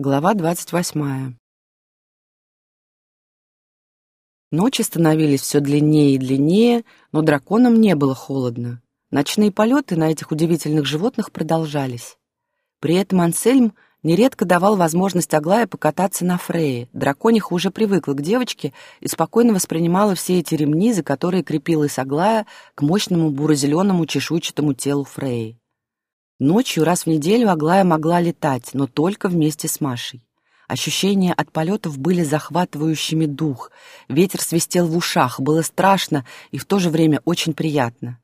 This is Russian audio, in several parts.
Глава двадцать восьмая. Ночи становились все длиннее и длиннее, но драконам не было холодно. Ночные полеты на этих удивительных животных продолжались. При этом Ансельм нередко давал возможность Аглае покататься на Фрее. Дракониха уже привыкла к девочке и спокойно воспринимала все эти ремни, за которые крепилась Аглая к мощному буро-зеленому чешуйчатому телу Фреи. Ночью раз в неделю Аглая могла летать, но только вместе с Машей. Ощущения от полетов были захватывающими дух. Ветер свистел в ушах, было страшно и в то же время очень приятно.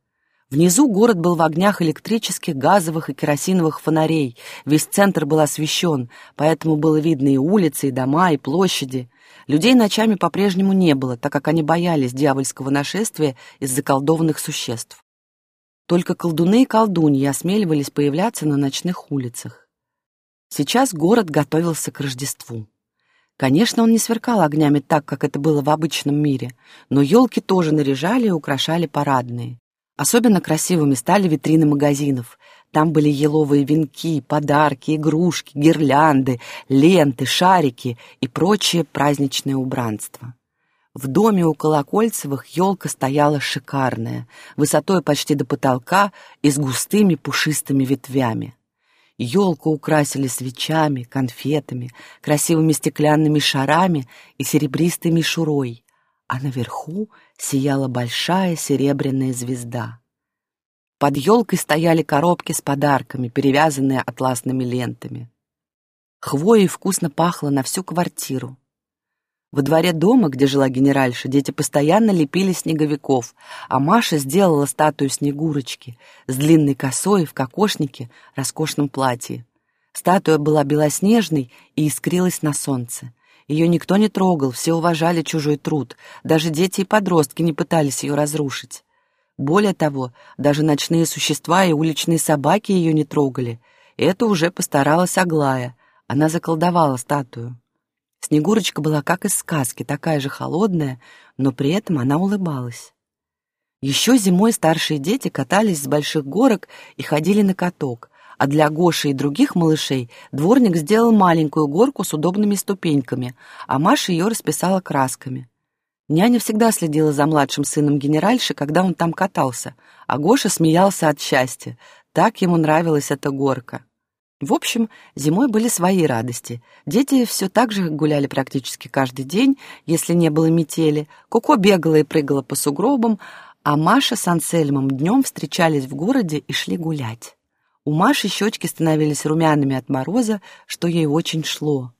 Внизу город был в огнях электрических, газовых и керосиновых фонарей. Весь центр был освещен, поэтому было видно и улицы, и дома, и площади. Людей ночами по-прежнему не было, так как они боялись дьявольского нашествия из заколдованных существ. Только колдуны и колдуньи осмеливались появляться на ночных улицах. Сейчас город готовился к Рождеству. Конечно, он не сверкал огнями так, как это было в обычном мире, но елки тоже наряжали и украшали парадные. Особенно красивыми стали витрины магазинов. Там были еловые венки, подарки, игрушки, гирлянды, ленты, шарики и прочее праздничное убранство. В доме у Колокольцевых елка стояла шикарная, высотой почти до потолка и с густыми пушистыми ветвями. Елку украсили свечами, конфетами, красивыми стеклянными шарами и серебристой мишурой, а наверху сияла большая серебряная звезда. Под елкой стояли коробки с подарками, перевязанные атласными лентами. Хвоей вкусно пахло на всю квартиру. Во дворе дома, где жила генеральша, дети постоянно лепили снеговиков, а Маша сделала статую Снегурочки с длинной косой в кокошнике, роскошном платье. Статуя была белоснежной и искрилась на солнце. Ее никто не трогал, все уважали чужой труд, даже дети и подростки не пытались ее разрушить. Более того, даже ночные существа и уличные собаки ее не трогали. Это уже постаралась Аглая. Она заколдовала статую. Снегурочка была как из сказки, такая же холодная, но при этом она улыбалась. Еще зимой старшие дети катались с больших горок и ходили на каток, а для Гоши и других малышей дворник сделал маленькую горку с удобными ступеньками, а Маша ее расписала красками. Няня всегда следила за младшим сыном генеральши, когда он там катался, а Гоша смеялся от счастья. Так ему нравилась эта горка. В общем, зимой были свои радости. Дети все так же гуляли практически каждый день, если не было метели. Коко бегала и прыгала по сугробам, а Маша с Ансельмом днем встречались в городе и шли гулять. У Маши щечки становились румяными от мороза, что ей очень шло.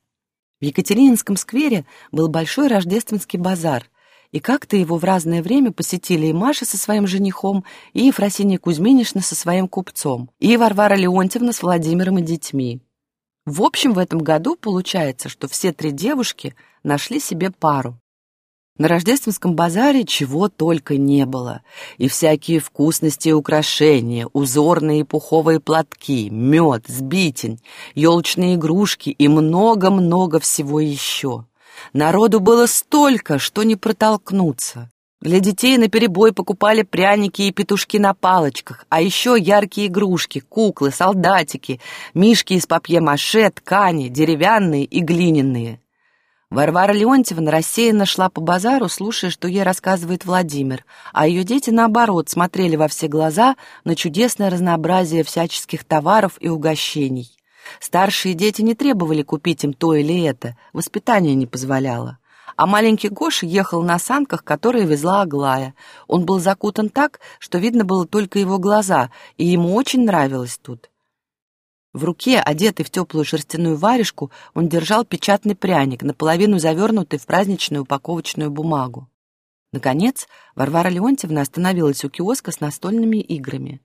В Екатерининском сквере был большой рождественский базар, и как-то его в разное время посетили и Маша со своим женихом, и Ефросинья Кузьминишна со своим купцом, и Варвара Леонтьевна с Владимиром и детьми. В общем, в этом году получается, что все три девушки нашли себе пару. На рождественском базаре чего только не было. И всякие вкусности и украшения, узорные и пуховые платки, мед, сбитень, елочные игрушки и много-много всего еще. Народу было столько, что не протолкнуться. Для детей наперебой покупали пряники и петушки на палочках, а еще яркие игрушки, куклы, солдатики, мишки из папье-маше, ткани, деревянные и глиняные. Варвара Леонтьевна рассеянно шла по базару, слушая, что ей рассказывает Владимир, а ее дети, наоборот, смотрели во все глаза на чудесное разнообразие всяческих товаров и угощений. Старшие дети не требовали купить им то или это, воспитание не позволяло. А маленький Гоша ехал на санках, которые везла Аглая. Он был закутан так, что видно было только его глаза, и ему очень нравилось тут. В руке, одетый в теплую шерстяную варежку, он держал печатный пряник, наполовину завернутый в праздничную упаковочную бумагу. Наконец, Варвара Леонтьевна остановилась у киоска с настольными играми.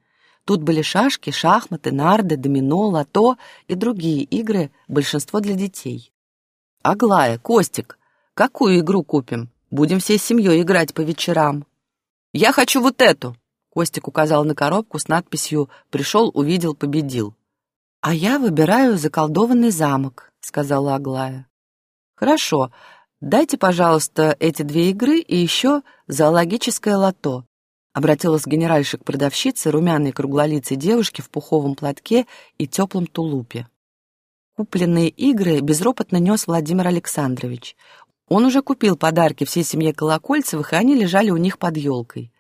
Тут были шашки, шахматы, нарды, домино, лото и другие игры, большинство для детей. «Аглая, Костик, какую игру купим? Будем всей семьей играть по вечерам». «Я хочу вот эту!» Костик указал на коробку с надписью «Пришел, увидел, победил». «А я выбираю заколдованный замок», — сказала Аглая. «Хорошо, дайте, пожалуйста, эти две игры и еще зоологическое лото. Обратилась генеральша к продавщице, румяной круглолицей девушке в пуховом платке и теплом тулупе. купленные игры безропотно нес Владимир Александрович. Он уже купил подарки всей семье Колокольцевых, и они лежали у них под елкой.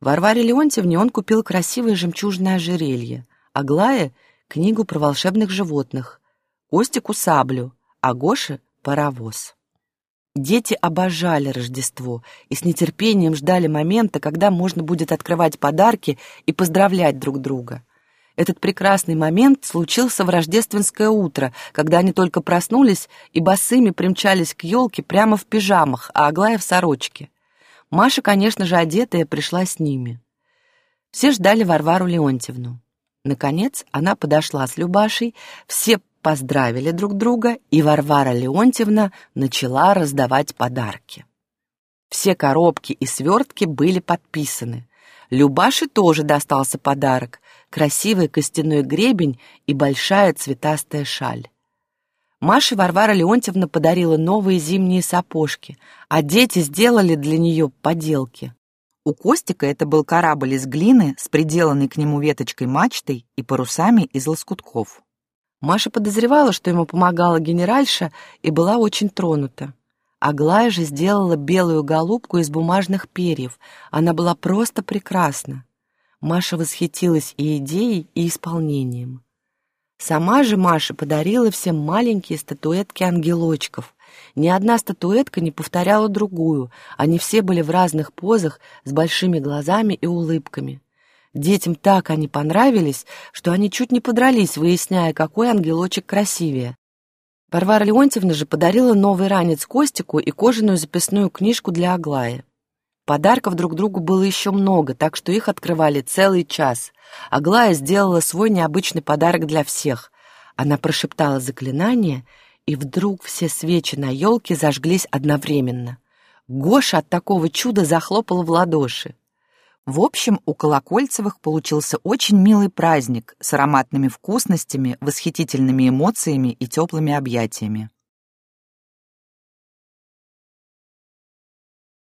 Варваре Леонтьевне он купил красивое жемчужное ожерелье, Аглае — книгу про волшебных животных, Костику — саблю, а Гоше — паровоз. Дети обожали Рождество и с нетерпением ждали момента, когда можно будет открывать подарки и поздравлять друг друга. Этот прекрасный момент случился в рождественское утро, когда они только проснулись и босыми примчались к елке прямо в пижамах, а Аглая в сорочке. Маша, конечно же, одетая, пришла с ними. Все ждали Варвару Леонтьевну. Наконец она подошла с Любашей, все поздравили друг друга, и Варвара Леонтьевна начала раздавать подарки. Все коробки и свертки были подписаны. Любаше тоже достался подарок — красивый костяной гребень и большая цветастая шаль. Маше Варвара Леонтьевна подарила новые зимние сапожки, а дети сделали для нее поделки. У Костика это был корабль из глины с приделанной к нему веточкой мачтой и парусами из лоскутков. Маша подозревала, что ему помогала генеральша, и была очень тронута. Аглая же сделала белую голубку из бумажных перьев. Она была просто прекрасна. Маша восхитилась и идеей, и исполнением. Сама же Маша подарила всем маленькие статуэтки ангелочков. Ни одна статуэтка не повторяла другую, они все были в разных позах, с большими глазами и улыбками. Детям так они понравились, что они чуть не подрались, выясняя, какой ангелочек красивее. Варвара Леонтьевна же подарила новый ранец Костику и кожаную записную книжку для Аглаи. Подарков друг другу было еще много, так что их открывали целый час. Аглая сделала свой необычный подарок для всех. Она прошептала заклинание, и вдруг все свечи на елке зажглись одновременно. Гоша от такого чуда захлопала в ладоши. В общем, у Колокольцевых получился очень милый праздник с ароматными вкусностями, восхитительными эмоциями и теплыми объятиями.